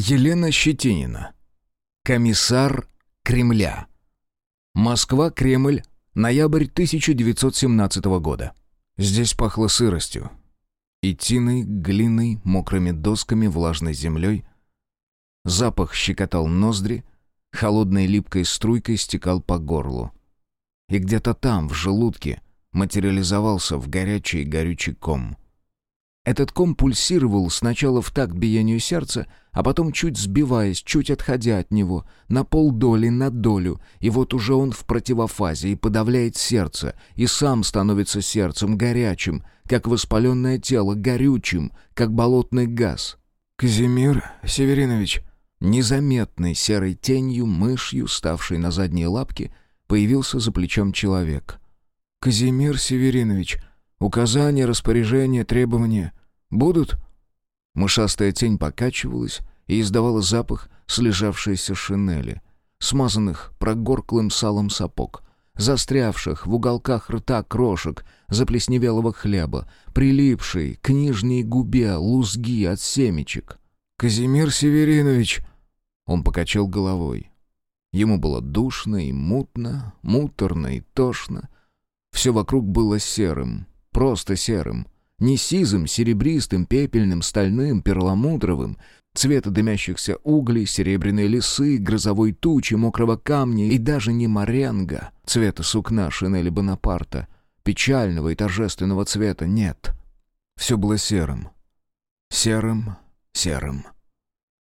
Елена Щетинина. Комиссар Кремля. Москва, Кремль, ноябрь 1917 года. Здесь пахло сыростью. И тиной, глиной, мокрыми досками, влажной землей. Запах щекотал ноздри, холодной липкой струйкой стекал по горлу. И где-то там, в желудке, материализовался в горячий горючий ком — этот ком пульсировал сначала в такт биению сердца, а потом чуть сбиваясь, чуть отходя от него, на полдоли на долю, и вот уже он в противофазе и подавляет сердце, и сам становится сердцем горячим, как воспаленное тело, горючим, как болотный газ. «Казимир Северинович», незаметной серой тенью, мышью, ставшей на задние лапки, появился за плечом человек. «Казимир Северинович, указания, распоряжения, требования...» Будут?» Мышастая тень покачивалась и издавала запах слежавшейся шинели, смазанных прогорклым салом сапог, застрявших в уголках рта крошек заплесневелого хлеба, прилипшей к нижней губе лузги от семечек. «Казимир Северинович!» Он покачал головой. Ему было душно и мутно, муторно и тошно. Все вокруг было серым, просто серым — не сизым, серебристым, пепельным, стальным, перламутровым, цвета дымящихся углей, серебряной лисы, грозовой тучи, мокрого камня и даже не моренго, цвета сукна шинели Бонапарта, печального и торжественного цвета, нет. Все было серым. Серым, серым.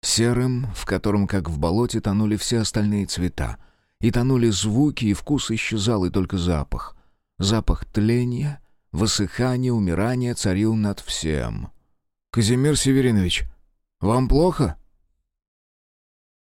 Серым, в котором, как в болоте, тонули все остальные цвета. И тонули звуки, и вкус исчезал, и только запах. Запах тления — Высыхание, умирание царил над всем. «Казимир Северинович, вам плохо?»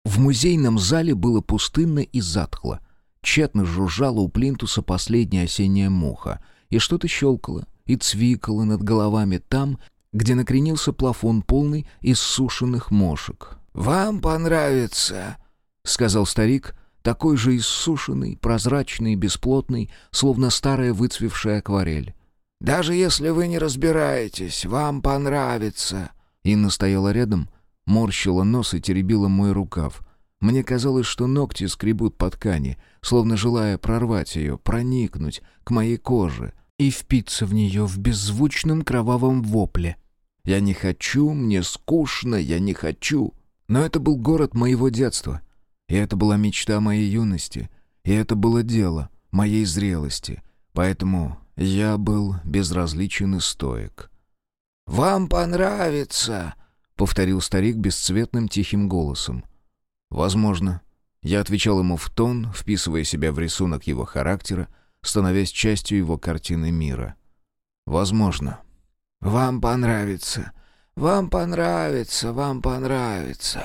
В музейном зале было пустынно и затхло. Тщетно жужжала у плинтуса последняя осенняя муха, и что-то щелкало и цвикало над головами там, где накренился плафон полный иссушенных мошек. «Вам понравится», — сказал старик, такой же иссушенный, прозрачный, бесплотный, словно старая выцвевшая акварель. Даже если вы не разбираетесь, вам понравится». Инна стояла рядом, морщила нос и теребила мой рукав. Мне казалось, что ногти скребут по ткани, словно желая прорвать ее, проникнуть к моей коже и впиться в нее в беззвучном кровавом вопле. «Я не хочу, мне скучно, я не хочу». Но это был город моего детства, и это была мечта моей юности, и это было дело моей зрелости. Поэтому я был безразличен и стоек. «Вам понравится», — повторил старик бесцветным тихим голосом. «Возможно». Я отвечал ему в тон, вписывая себя в рисунок его характера, становясь частью его картины мира. «Возможно». «Вам понравится, вам понравится, вам понравится».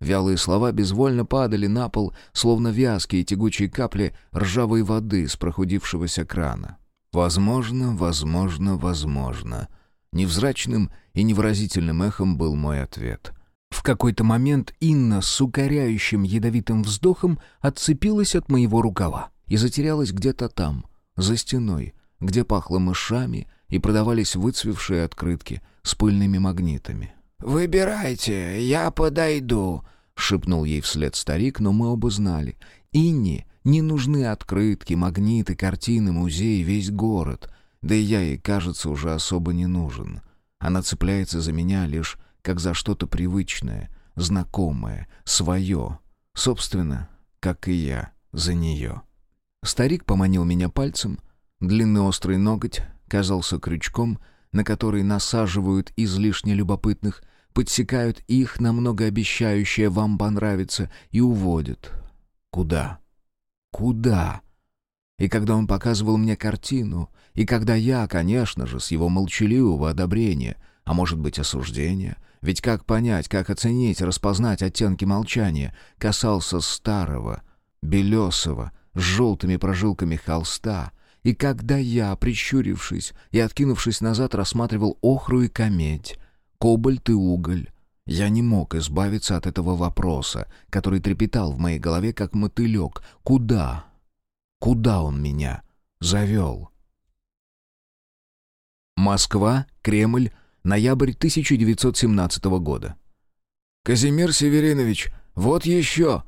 Вялые слова безвольно падали на пол, словно вязкие тягучие капли ржавой воды с прохудившегося крана. Возможно, возможно, возможно. Невзрачным и невыразительным эхом был мой ответ. В какой-то момент Инна с укоряющим ядовитым вздохом отцепилась от моего рукава и затерялась где-то там, за стеной, где пахло мышами и продавались выцвевшие открытки с пыльными магнитами. «Выбирайте, я подойду», — шепнул ей вслед старик, но мы оба знали. Инне не нужны открытки, магниты, картины, музеи, весь город. Да и я ей, кажется, уже особо не нужен. Она цепляется за меня лишь как за что-то привычное, знакомое, свое. Собственно, как и я за нее. Старик поманил меня пальцем. Длинный острый ноготь казался крючком, на который насаживают излишне любопытных, подсекают их на многообещающее «вам понравится» и уводят. Куда? Куда? И когда он показывал мне картину, и когда я, конечно же, с его молчаливого одобрения, а может быть осуждения, ведь как понять, как оценить, распознать оттенки молчания, касался старого, белесого, с желтыми прожилками холста, и когда я, прищурившись и откинувшись назад, рассматривал охру и камедь, кобальт и уголь, я не мог избавиться от этого вопроса, который трепетал в моей голове, как мотылек. Куда? Куда он меня завел? Москва, Кремль, ноябрь 1917 года. «Казимир Северинович, вот еще!»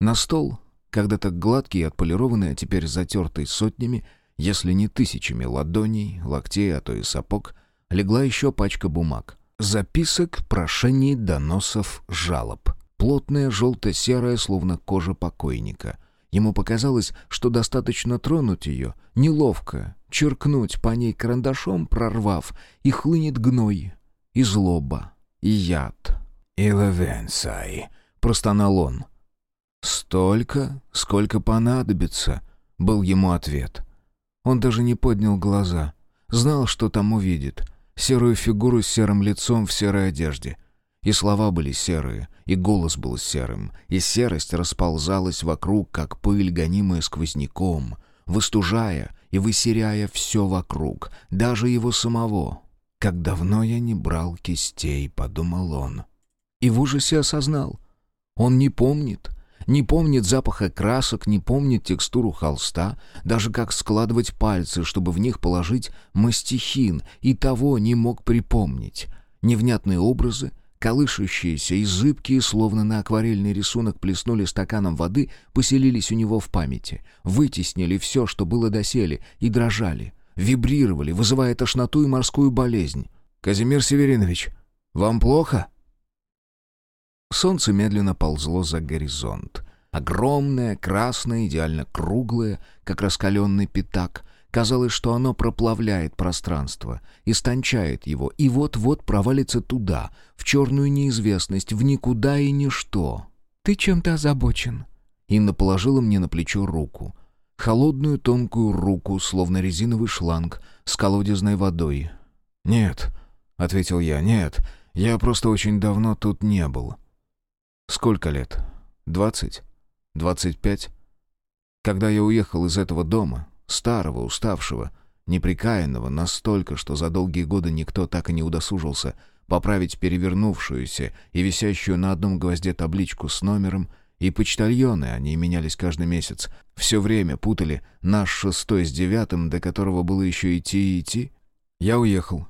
На стол, когда-то гладкий и отполированный, а теперь затертый сотнями, если не тысячами ладоней, локтей, а то и сапог, легла еще пачка бумаг. Записок, прошений, доносов, жалоб. Плотная, желто-серая, словно кожа покойника. Ему показалось, что достаточно тронуть ее, неловко, черкнуть по ней карандашом, прорвав, и хлынет гной, и злоба, и яд. «Иловенсай», — простонал он. «Столько, сколько понадобится», — был ему ответ. Он даже не поднял глаза. Знал, что там увидит. Серую фигуру с серым лицом в серой одежде. И слова были серые, и голос был серым, и серость расползалась вокруг, как пыль, гонимая сквозняком, выстужая и высеряя все вокруг, даже его самого. «Как давно я не брал кистей», — подумал он. И в ужасе осознал. Он не помнит, не помнит запаха красок, не помнит текстуру холста, даже как складывать пальцы, чтобы в них положить мастихин, и того не мог припомнить. Невнятные образы, колышущиеся и зыбкие, словно на акварельный рисунок плеснули стаканом воды, поселились у него в памяти, вытеснили все, что было доселе, и дрожали, вибрировали, вызывая тошноту и морскую болезнь. «Казимир Северинович, вам плохо?» Солнце медленно ползло за горизонт. Огромное, красное, идеально круглое, как раскаленный пятак. Казалось, что оно проплавляет пространство, истончает его, и вот-вот провалится туда, в черную неизвестность, в никуда и ничто. «Ты чем-то озабочен?» Инна положила мне на плечо руку. Холодную тонкую руку, словно резиновый шланг, с колодезной водой. «Нет», — ответил я, — «нет, я просто очень давно тут не был». Сколько лет? Двадцать? Двадцать пять? Когда я уехал из этого дома, старого, уставшего, неприкаянного, настолько, что за долгие годы никто так и не удосужился поправить перевернувшуюся и висящую на одном гвозде табличку с номером, и почтальоны, они менялись каждый месяц, все время путали наш шестой с девятым, до которого было еще идти и идти. Я уехал.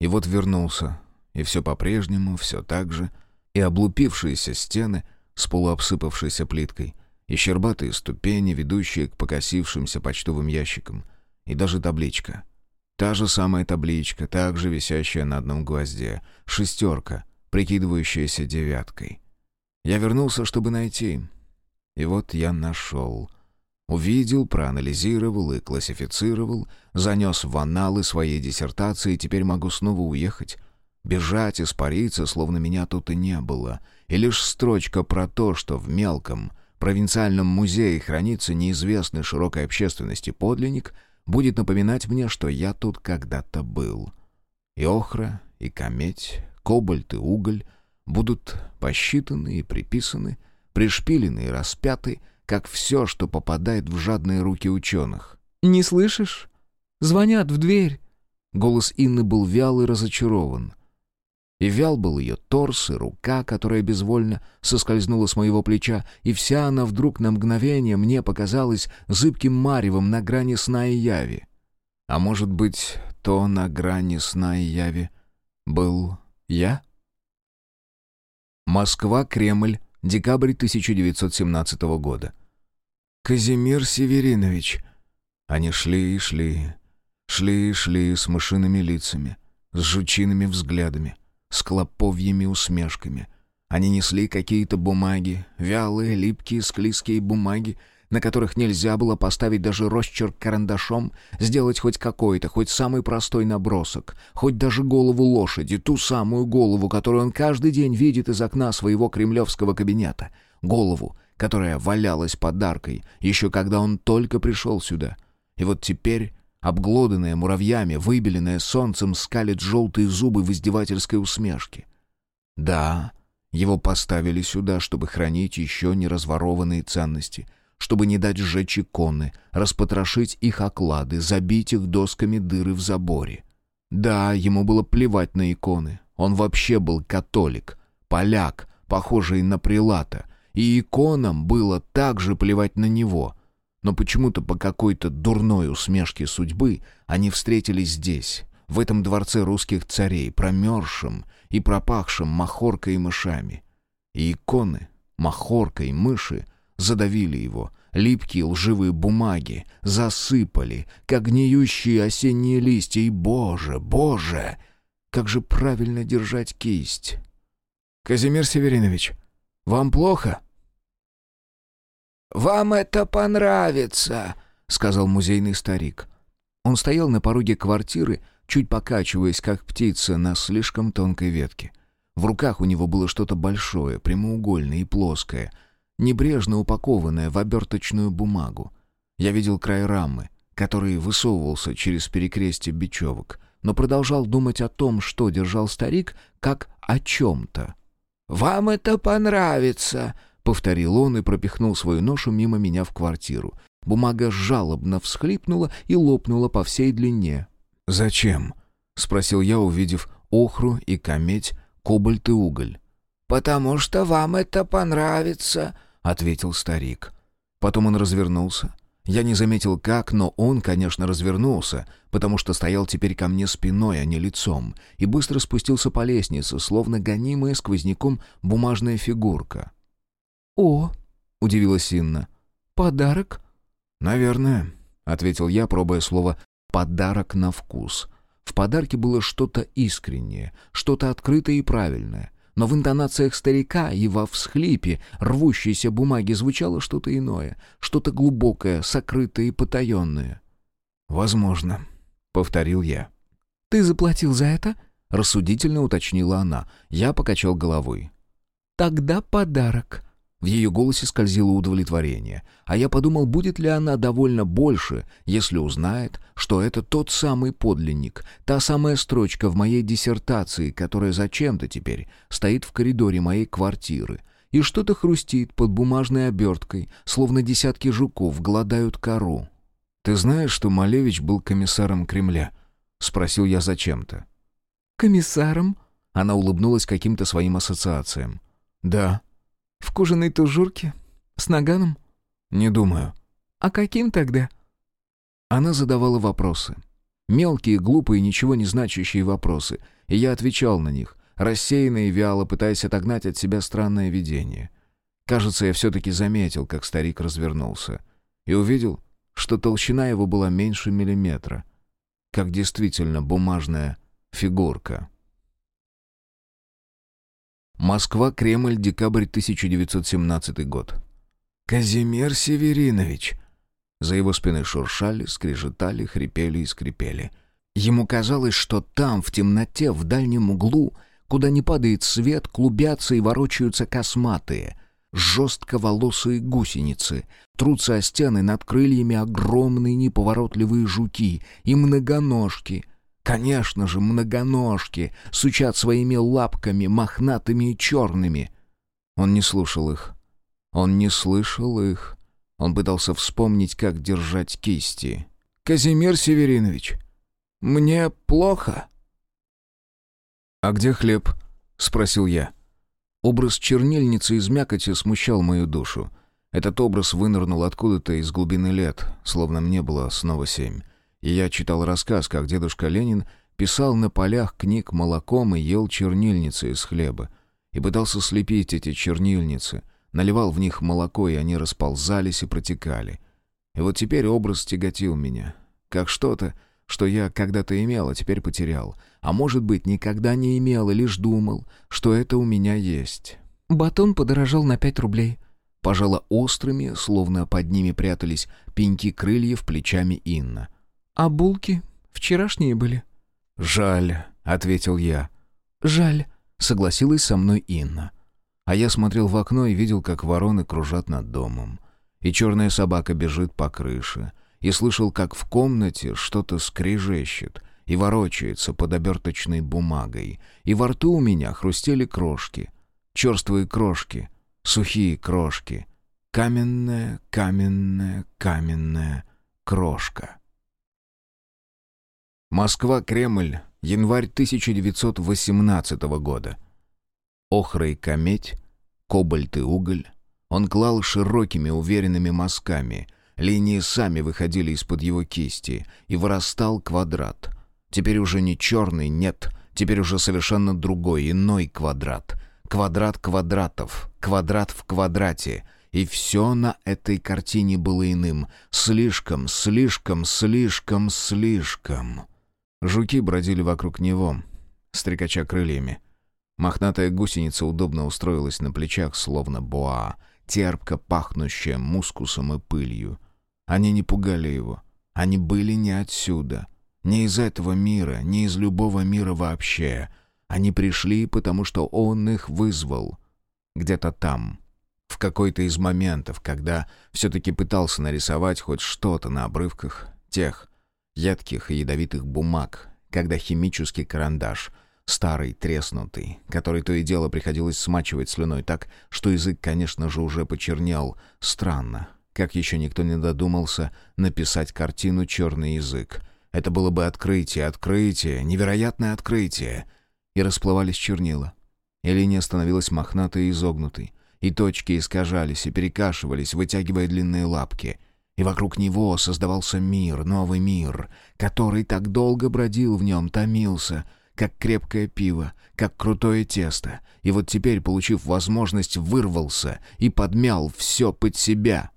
И вот вернулся. И все по-прежнему, все так же — и облупившиеся стены с полуобсыпавшейся плиткой, и щербатые ступени, ведущие к покосившимся почтовым ящикам, и даже табличка. Та же самая табличка, также висящая на одном гвозде, шестерка, прикидывающаяся девяткой. Я вернулся, чтобы найти. И вот я нашел. Увидел, проанализировал и классифицировал, занес в аналы своей диссертации, и теперь могу снова уехать Бежать, испариться, словно меня тут и не было. И лишь строчка про то, что в мелком провинциальном музее хранится неизвестный широкой общественности подлинник, будет напоминать мне, что я тут когда-то был. И охра, и кометь, кобальт и уголь будут посчитаны и приписаны, пришпилены и распяты, как все, что попадает в жадные руки ученых. «Не слышишь? Звонят в дверь!» Голос Инны был вял и разочарован. И вял был ее торс и рука, которая безвольно соскользнула с моего плеча, и вся она вдруг на мгновение мне показалась зыбким маревом на грани сна и яви. А может быть, то на грани сна и яви был я? Москва, Кремль, декабрь 1917 года. «Казимир Северинович!» Они шли и шли, шли и шли с мышиными лицами, с жучиными взглядами — с клоповьими усмешками. Они несли какие-то бумаги, вялые, липкие, склизкие бумаги, на которых нельзя было поставить даже росчерк карандашом, сделать хоть какой-то, хоть самый простой набросок, хоть даже голову лошади, ту самую голову, которую он каждый день видит из окна своего кремлевского кабинета. Голову, которая валялась подаркой, еще когда он только пришел сюда. И вот теперь Обглоданная муравьями, выбеленная солнцем, скалит желтые зубы в издевательской усмешке. Да, его поставили сюда, чтобы хранить еще не разворованные ценности, чтобы не дать сжечь иконы, распотрошить их оклады, забить их досками дыры в заборе. Да, ему было плевать на иконы. Он вообще был католик, поляк, похожий на прилата, и иконам было также плевать на него — но почему-то по какой-то дурной усмешке судьбы они встретились здесь, в этом дворце русских царей, промерзшем и пропахшем махоркой и мышами. И иконы, махорка и мыши задавили его, липкие лживые бумаги засыпали, как гниющие осенние листья, и, боже, боже, как же правильно держать кисть. «Казимир Северинович, вам плохо?» «Вам это понравится», — сказал музейный старик. Он стоял на пороге квартиры, чуть покачиваясь, как птица на слишком тонкой ветке. В руках у него было что-то большое, прямоугольное и плоское, небрежно упакованное в оберточную бумагу. Я видел край рамы, который высовывался через перекрестие бечевок, но продолжал думать о том, что держал старик, как о чем-то. «Вам это понравится», — повторил он и пропихнул свою ношу мимо меня в квартиру. Бумага жалобно всхлипнула и лопнула по всей длине. «Зачем?» — спросил я, увидев охру и кометь, кобальт и уголь. «Потому что вам это понравится», — ответил старик. Потом он развернулся. Я не заметил как, но он, конечно, развернулся, потому что стоял теперь ко мне спиной, а не лицом, и быстро спустился по лестнице, словно гонимая сквозняком бумажная фигурка. «О!» — удивилась Инна. «Подарок?» «Наверное», — ответил я, пробуя слово «подарок на вкус». В подарке было что-то искреннее, что-то открытое и правильное. Но в интонациях старика и во всхлипе рвущейся бумаги звучало что-то иное, что-то глубокое, сокрытое и потаенное. «Возможно», — повторил я. «Ты заплатил за это?» — рассудительно уточнила она. Я покачал головой. «Тогда подарок», в ее голосе скользило удовлетворение, а я подумал, будет ли она довольно больше, если узнает, что это тот самый подлинник, та самая строчка в моей диссертации, которая зачем-то теперь стоит в коридоре моей квартиры, и что-то хрустит под бумажной оберткой, словно десятки жуков гладают кору. «Ты знаешь, что Малевич был комиссаром Кремля?» — спросил я зачем-то. «Комиссаром?» Она улыбнулась каким-то своим ассоциациям. «Да». В кожаной тужурке? С наганом? Не думаю. А каким тогда? Она задавала вопросы. Мелкие, глупые, ничего не значащие вопросы. И я отвечал на них, рассеянно и вяло, пытаясь отогнать от себя странное видение. Кажется, я все-таки заметил, как старик развернулся. И увидел, что толщина его была меньше миллиметра. Как действительно бумажная фигурка. Москва, Кремль, декабрь 1917 год. «Казимир Северинович!» За его спиной шуршали, скрежетали, хрипели и скрипели. Ему казалось, что там, в темноте, в дальнем углу, куда не падает свет, клубятся и ворочаются косматые, жестковолосые гусеницы, трутся о стены над крыльями огромные неповоротливые жуки и многоножки — Конечно же, многоножки сучат своими лапками, мохнатыми и черными. Он не слушал их. Он не слышал их. Он пытался вспомнить, как держать кисти. «Казимир Северинович, мне плохо». «А где хлеб?» — спросил я. Образ чернильницы из мякоти смущал мою душу. Этот образ вынырнул откуда-то из глубины лет, словно мне было снова семь и я читал рассказ, как дедушка Ленин писал на полях книг молоком и ел чернильницы из хлеба, и пытался слепить эти чернильницы, наливал в них молоко, и они расползались и протекали. И вот теперь образ тяготил меня, как что-то, что я когда-то имел, а теперь потерял. А может быть, никогда не имел и лишь думал, что это у меня есть. «Батон подорожал на пять рублей», пожала острыми, словно под ними прятались пеньки крыльев плечами Инна. «А булки? Вчерашние были?» «Жаль», — ответил я. «Жаль», — согласилась со мной Инна. А я смотрел в окно и видел, как вороны кружат над домом. И черная собака бежит по крыше. И слышал, как в комнате что-то скрежещет и ворочается под оберточной бумагой. И во рту у меня хрустели крошки. Черствые крошки, сухие крошки. Каменная, каменная, каменная крошка. Москва, Кремль, январь 1918 года. Охра и кометь, кобальт и уголь. Он клал широкими уверенными мазками. Линии сами выходили из-под его кисти, и вырастал квадрат. Теперь уже не черный, нет, теперь уже совершенно другой, иной квадрат. Квадрат квадратов, квадрат в квадрате. И все на этой картине было иным. Слишком, слишком, слишком, слишком. Жуки бродили вокруг него, стрекача крыльями. Мохнатая гусеница удобно устроилась на плечах, словно боа, терпко пахнущая мускусом и пылью. Они не пугали его. Они были не отсюда. Не из этого мира, не из любого мира вообще. Они пришли, потому что он их вызвал. Где-то там. В какой-то из моментов, когда все-таки пытался нарисовать хоть что-то на обрывках тех едких и ядовитых бумаг, когда химический карандаш — Старый, треснутый, который то и дело приходилось смачивать слюной так, что язык, конечно же, уже почернел. Странно, как еще никто не додумался написать картину «Черный язык». Это было бы открытие, открытие, невероятное открытие. И расплывались чернила. И линия становилась мохнатой и изогнутой. И точки искажались и перекашивались, вытягивая длинные лапки. И вокруг него создавался мир, новый мир, который так долго бродил в нем, томился — как крепкое пиво, как крутое тесто, и вот теперь, получив возможность, вырвался и подмял все под себя.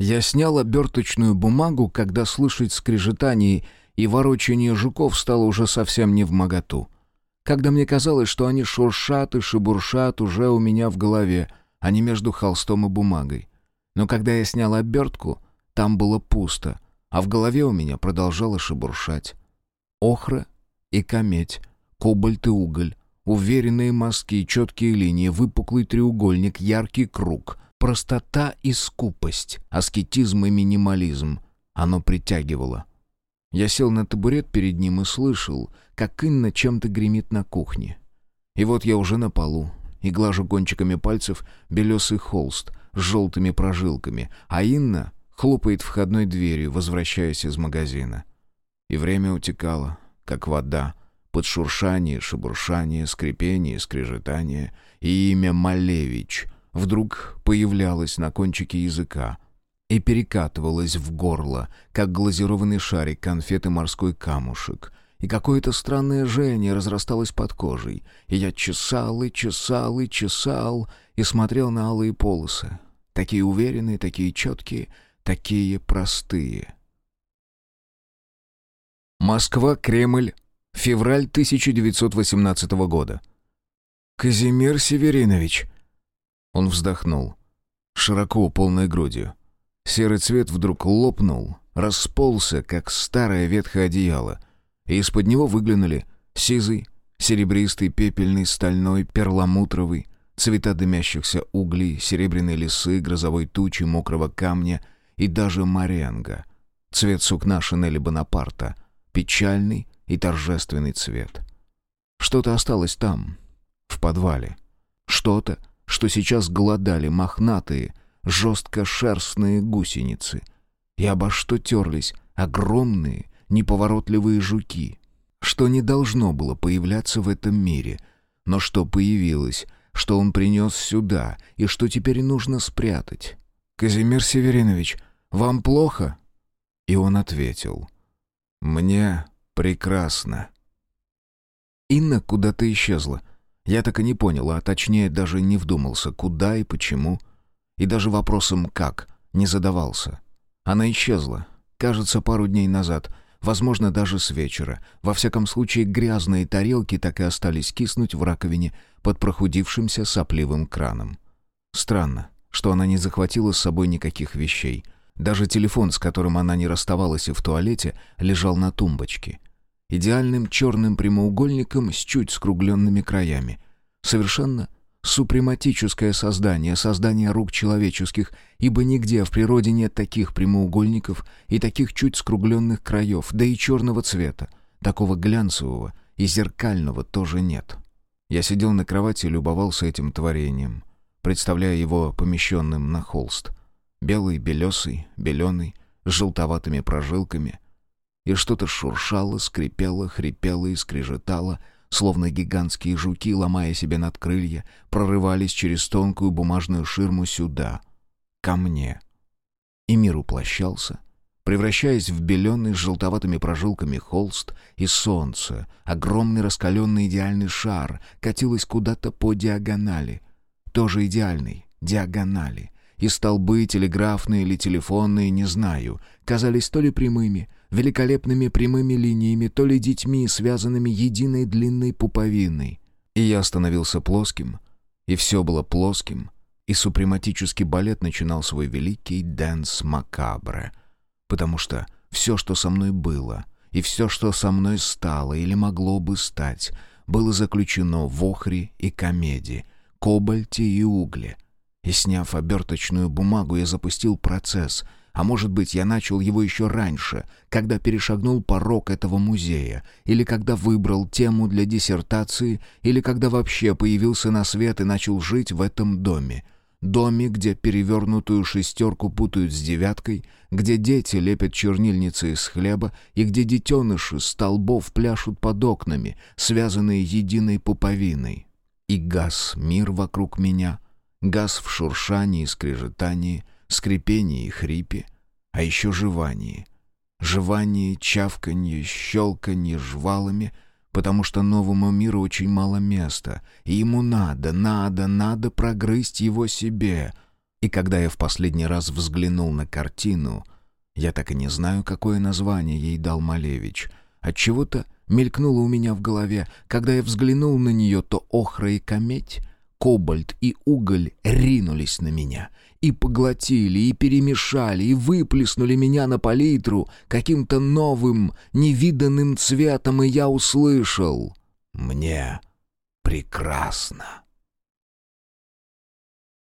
Я снял оберточную бумагу, когда слышать скрежетание и ворочание жуков стало уже совсем не в моготу. Когда мне казалось, что они шуршат и шебуршат уже у меня в голове, а не между холстом и бумагой. Но когда я снял обертку, там было пусто, а в голове у меня продолжало шебуршать. Охра и кометь, кобальт и уголь, уверенные мазки, четкие линии, выпуклый треугольник, яркий круг, простота и скупость, аскетизм и минимализм. Оно притягивало. Я сел на табурет перед ним и слышал, как Инна чем-то гремит на кухне. И вот я уже на полу, и глажу кончиками пальцев белесый холст желтыми прожилками, а Инна хлопает входной дверью, возвращаясь из магазина. И время утекало, как вода, под шуршание, шебуршание, скрипение, скрежетание, и имя Малевич вдруг появлялось на кончике языка и перекатывалось в горло, как глазированный шарик конфеты морской камушек, и какое-то странное жжение разрасталось под кожей, и я чесал и чесал и чесал, и смотрел на алые полосы, такие уверенные, такие четкие, такие простые — Москва, Кремль, февраль 1918 года. «Казимир Северинович!» Он вздохнул, широко, полной грудью. Серый цвет вдруг лопнул, расползся, как старое ветхое одеяло, и из-под него выглянули сизый, серебристый, пепельный, стальной, перламутровый, цвета дымящихся углей, серебряные лесы, грозовой тучи, мокрого камня и даже моренго, цвет сукна Шинели Бонапарта — печальный и торжественный цвет. Что-то осталось там, в подвале. Что-то, что сейчас голодали мохнатые, жесткошерстные гусеницы. И обо что терлись огромные, неповоротливые жуки. Что не должно было появляться в этом мире, но что появилось, что он принес сюда и что теперь нужно спрятать. «Казимир Северинович, вам плохо?» И он ответил — «Мне прекрасно». Инна куда-то исчезла. Я так и не понял, а точнее даже не вдумался, куда и почему. И даже вопросом «как» не задавался. Она исчезла, кажется, пару дней назад, возможно, даже с вечера. Во всяком случае, грязные тарелки так и остались киснуть в раковине под прохудившимся сопливым краном. Странно, что она не захватила с собой никаких вещей — даже телефон, с которым она не расставалась и в туалете, лежал на тумбочке. Идеальным черным прямоугольником с чуть скругленными краями. Совершенно супрематическое создание, создание рук человеческих, ибо нигде в природе нет таких прямоугольников и таких чуть скругленных краев, да и черного цвета. Такого глянцевого и зеркального тоже нет. Я сидел на кровати и любовался этим творением, представляя его помещенным на холст. Белый, белесый, беленый, с желтоватыми прожилками. И что-то шуршало, скрипело, хрипело и скрежетало, словно гигантские жуки, ломая себе над крылья, прорывались через тонкую бумажную ширму сюда, ко мне. И мир уплощался, превращаясь в беленый с желтоватыми прожилками холст, и солнце, огромный раскаленный идеальный шар, катилось куда-то по диагонали. Тоже идеальный, диагонали. И столбы, телеграфные или телефонные, не знаю, казались то ли прямыми, великолепными прямыми линиями, то ли детьми, связанными единой длинной пуповиной. И я становился плоским, и все было плоским, и супрематический балет начинал свой великий дэнс макабре, потому что все, что со мной было, и все, что со мной стало или могло бы стать, было заключено в охре и кадмии, кобальте и угле. И сняв оберточную бумагу, я запустил процесс — а может быть, я начал его еще раньше, когда перешагнул порог этого музея, или когда выбрал тему для диссертации, или когда вообще появился на свет и начал жить в этом доме. Доме, где перевернутую шестерку путают с девяткой, где дети лепят чернильницы из хлеба и где детеныши столбов пляшут под окнами, связанные единой пуповиной. И газ мир вокруг меня, газ в шуршании и скрежетании — скрипении и хрипе, а еще жевании. Жевание, чавканье, щелканье жвалами, потому что новому миру очень мало места, и ему надо, надо, надо прогрызть его себе. И когда я в последний раз взглянул на картину, я так и не знаю, какое название ей дал Малевич, отчего-то мелькнуло у меня в голове, когда я взглянул на нее, то охра и кометь, кобальт и уголь ринулись на меня — и поглотили, и перемешали, и выплеснули меня на палитру каким-то новым, невиданным цветом, и я услышал «Мне прекрасно».